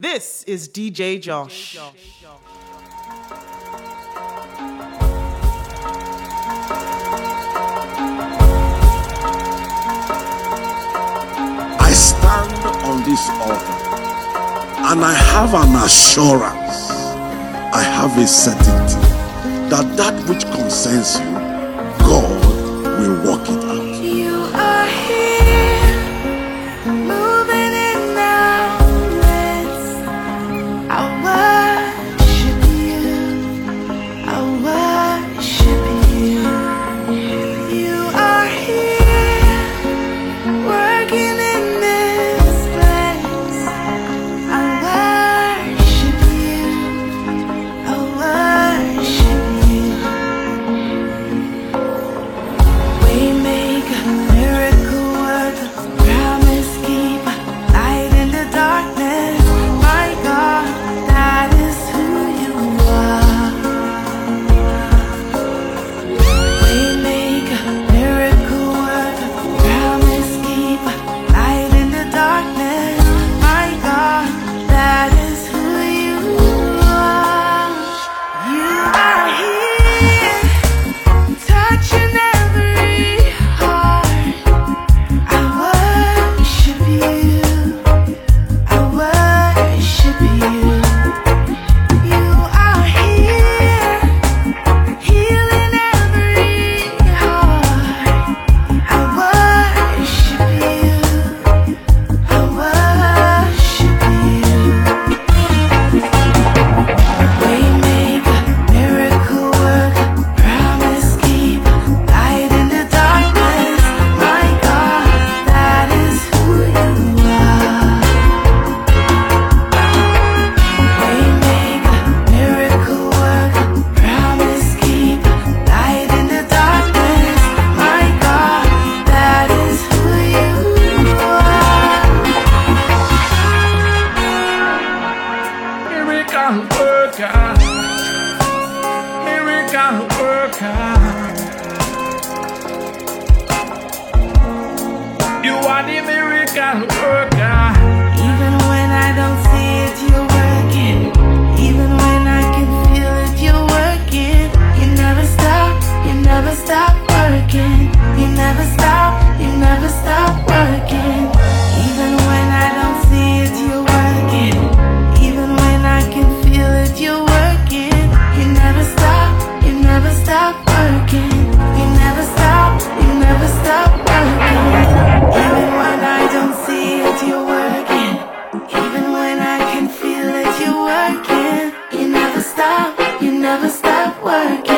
This is DJ Josh. DJ Josh. I stand on this altar and I have an assurance, I have a certainty that that which concerns you, God will work it never stop working.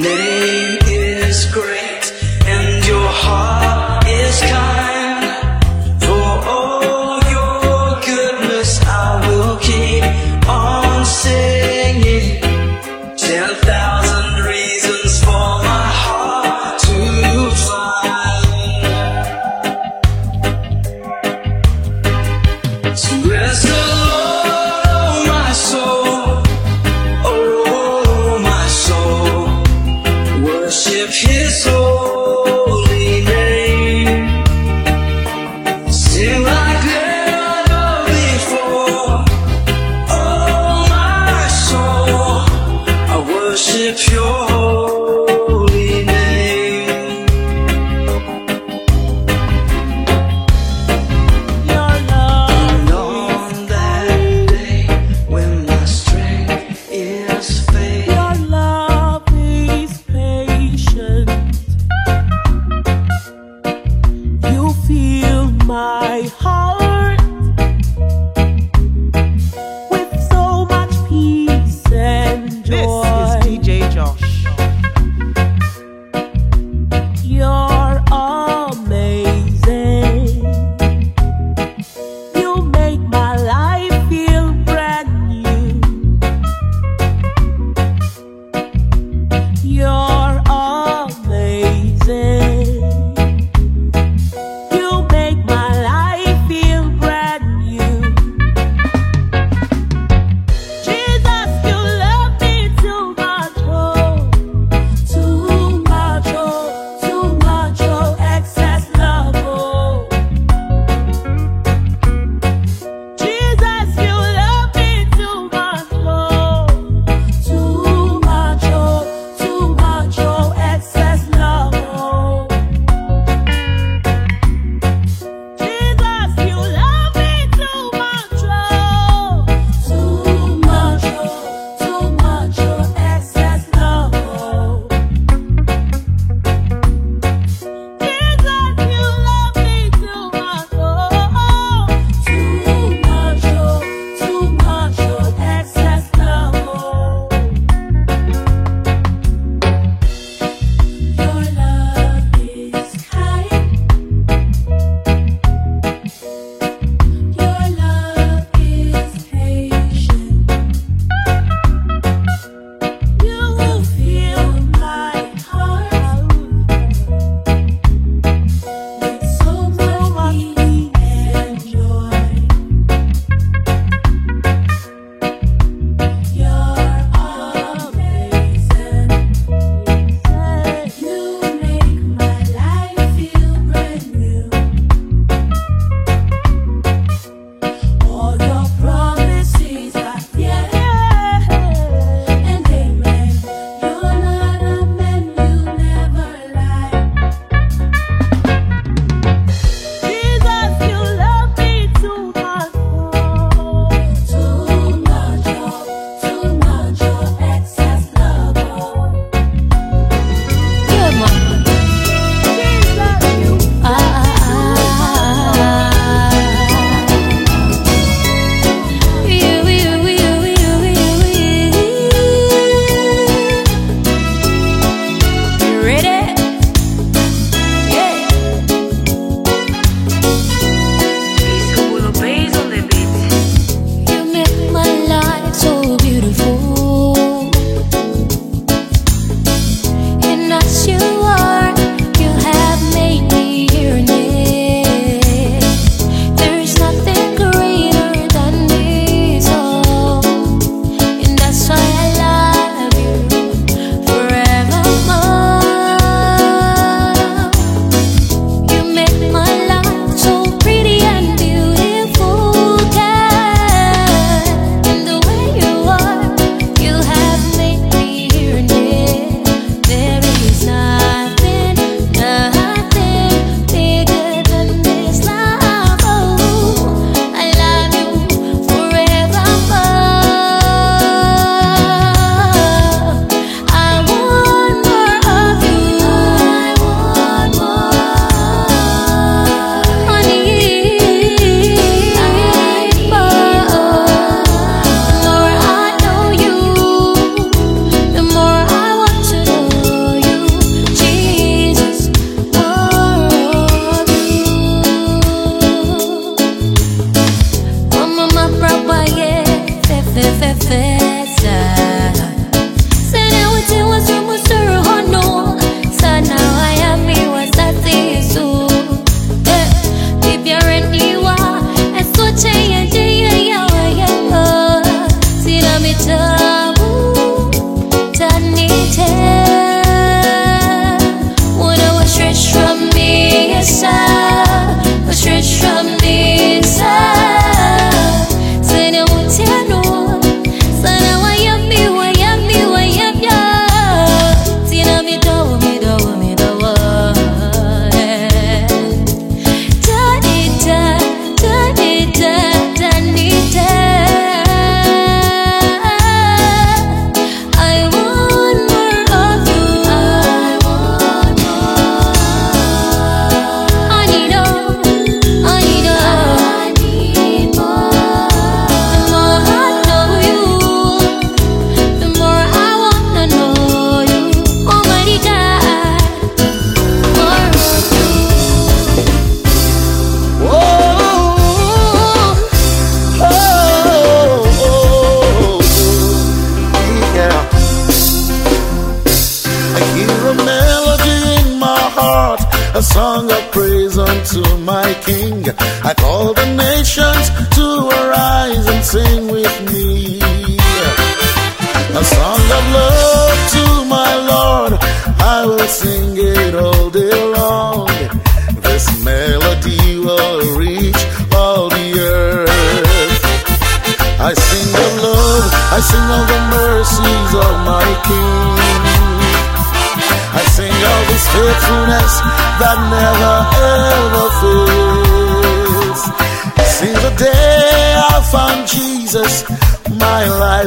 let it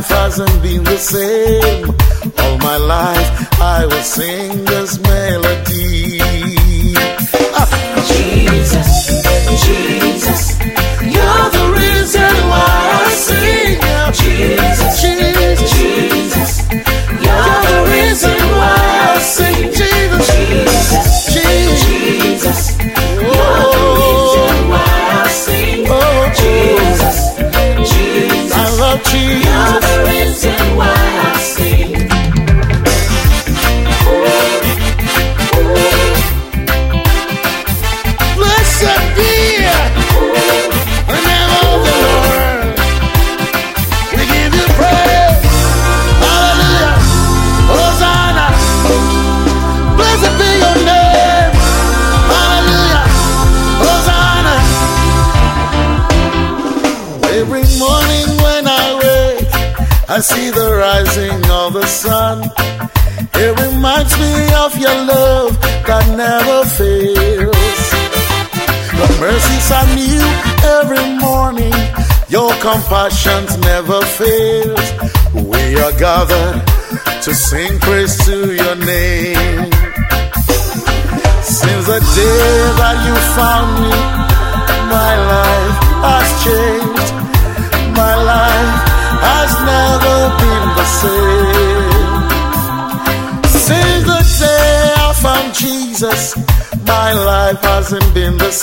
life hasn't been the same. All my life I will sing this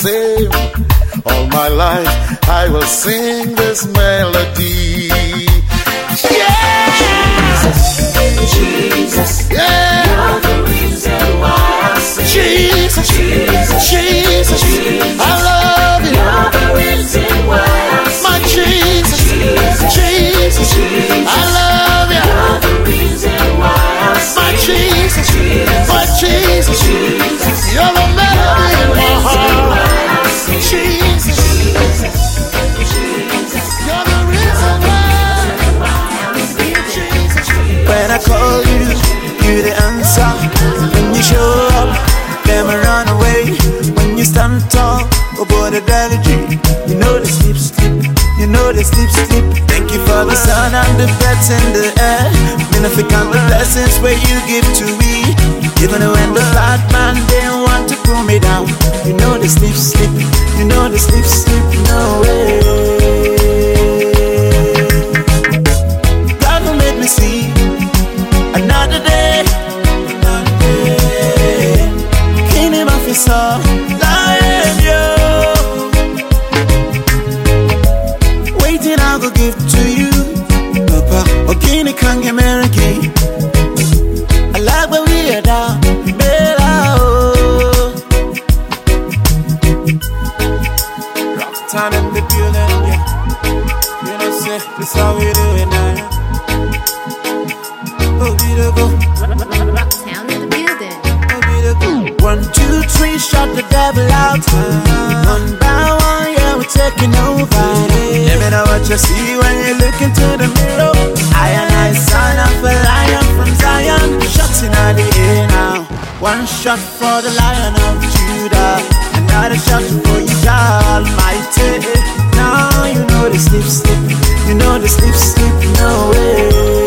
same. All my life I will sing this melody. the threats in the air. Minificant the lessons where you give to me. You're gonna end the lot, man. They want to pull me down. You know they sleep, sleep. You know they sleep, sleep. No way. shut the devil out. One by one, yeah, we're taking over. Let me know what you see when you look into the mirror. I and I, son of a lion from Zion, shutting out the air now. One shot for the lion of Judah, another shot for you, God Almighty. Now you know the slip, slip, you know the slip, slip no way.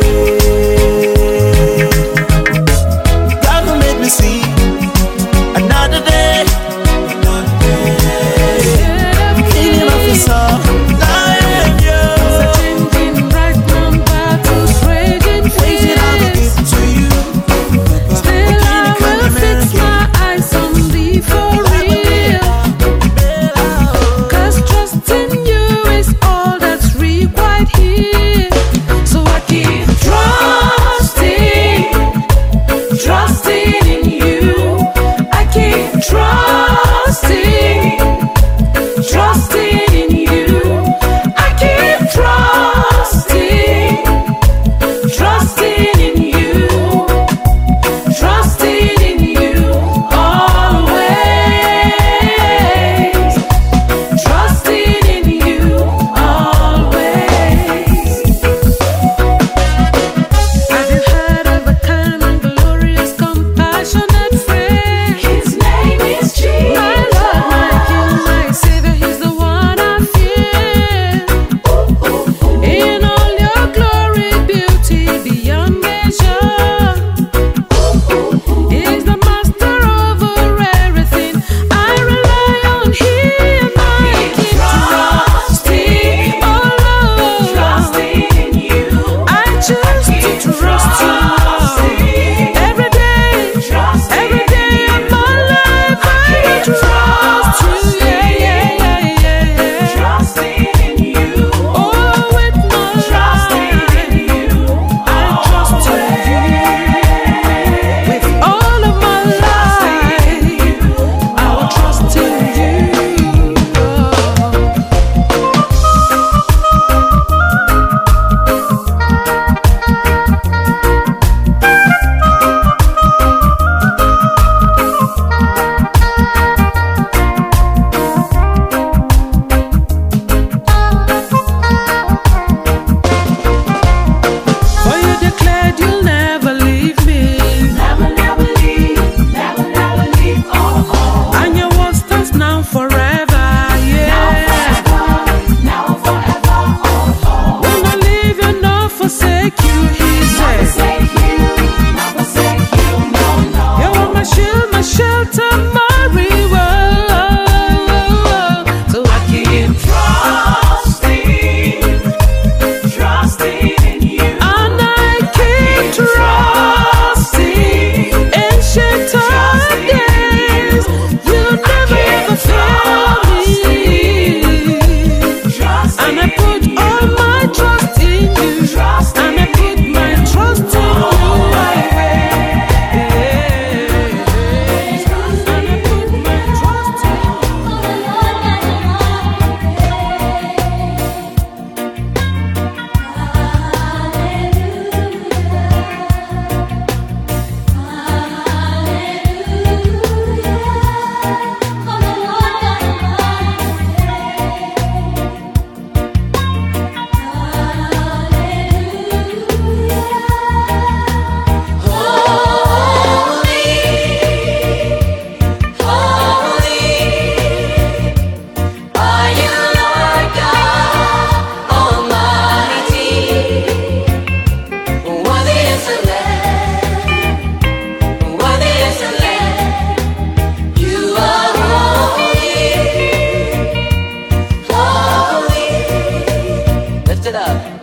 it up.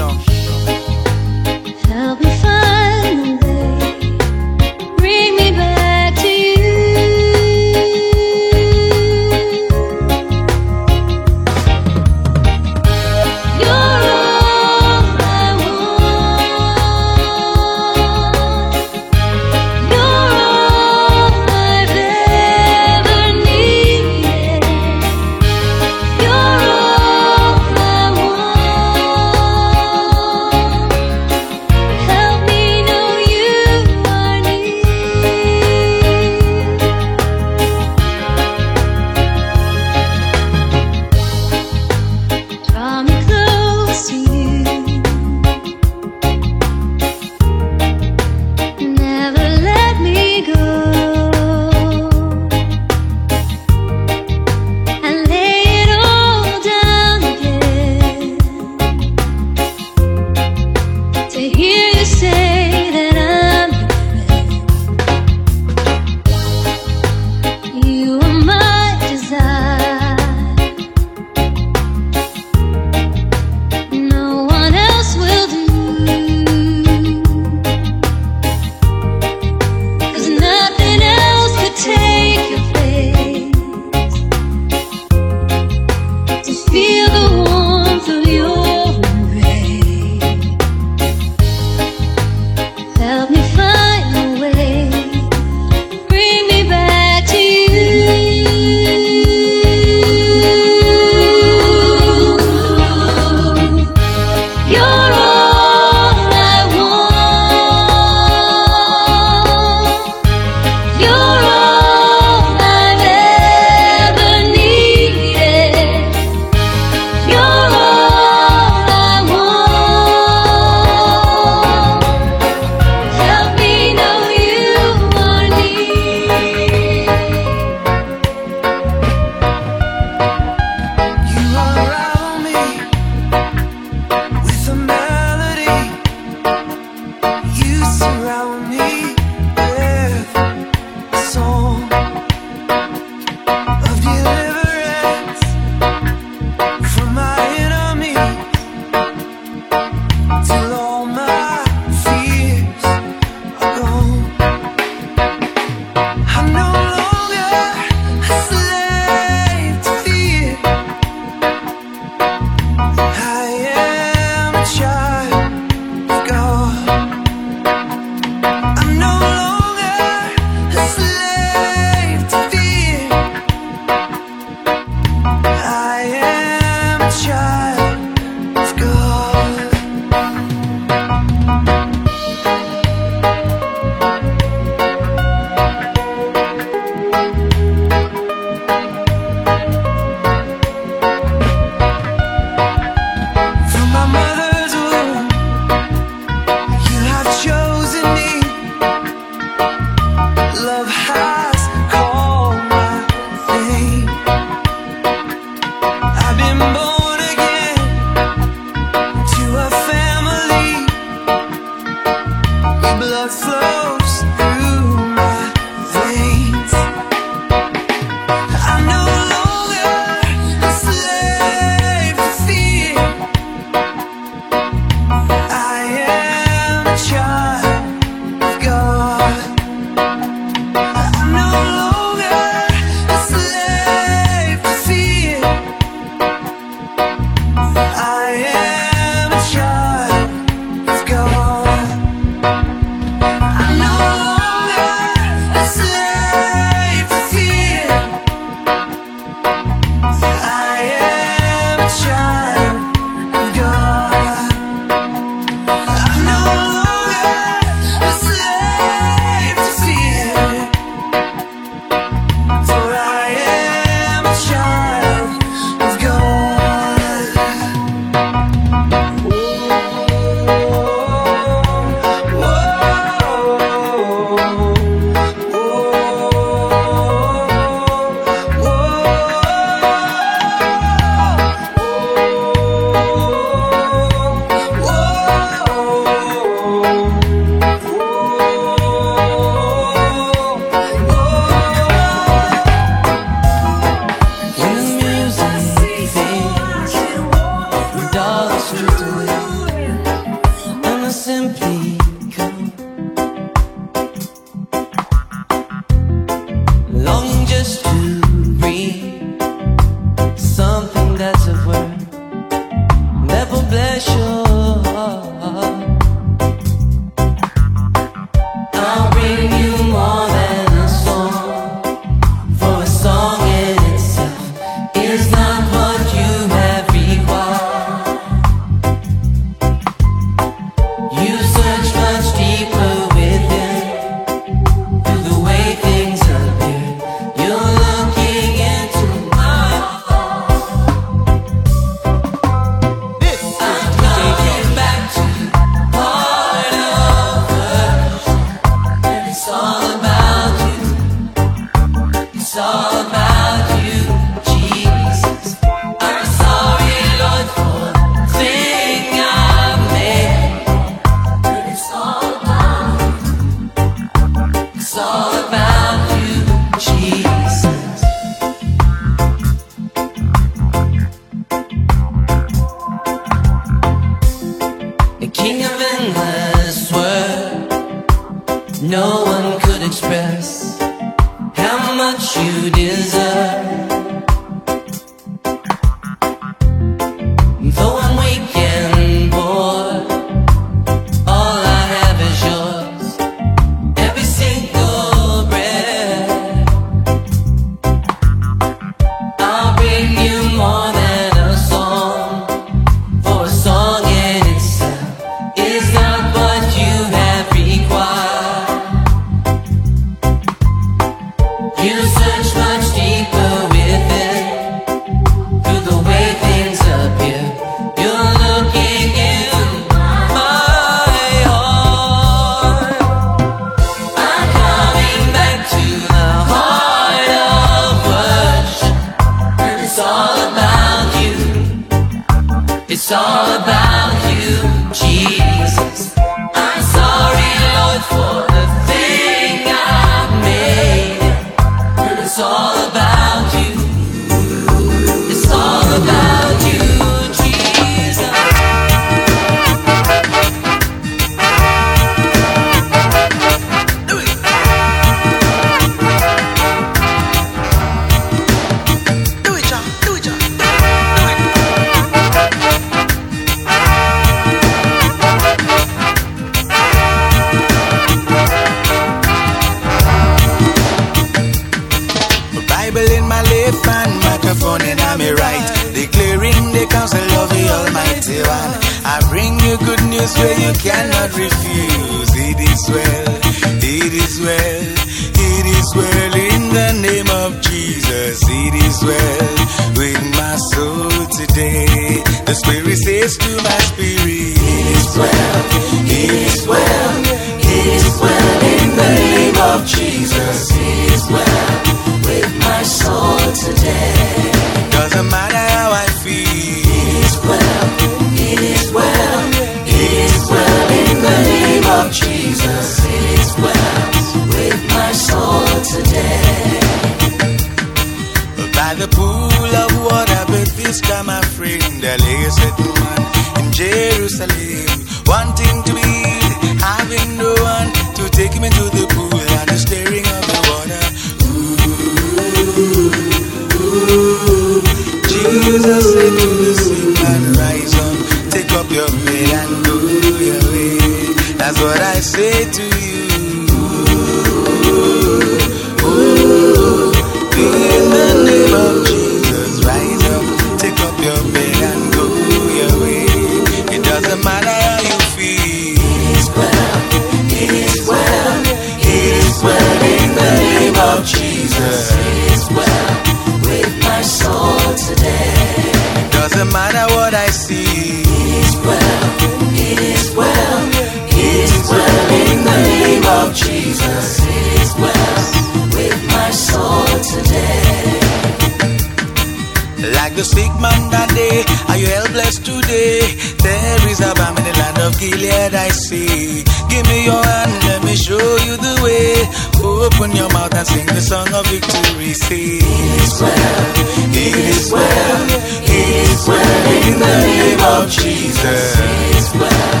song of victory sing. It is well, it is well, it is well in the name of Jesus. It is well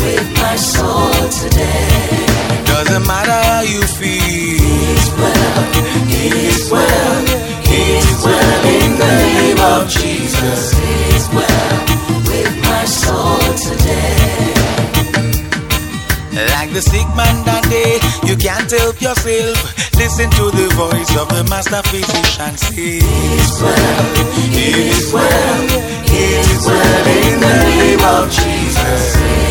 with my soul today. It doesn't matter how you feel. It is well, it is well, it is well in the name of Jesus. It is well with my soul today. Like the sick man that day, you can't help yourself listen to the voice of the master physician. Say, It is well, it is well, it is well in the name of Jesus.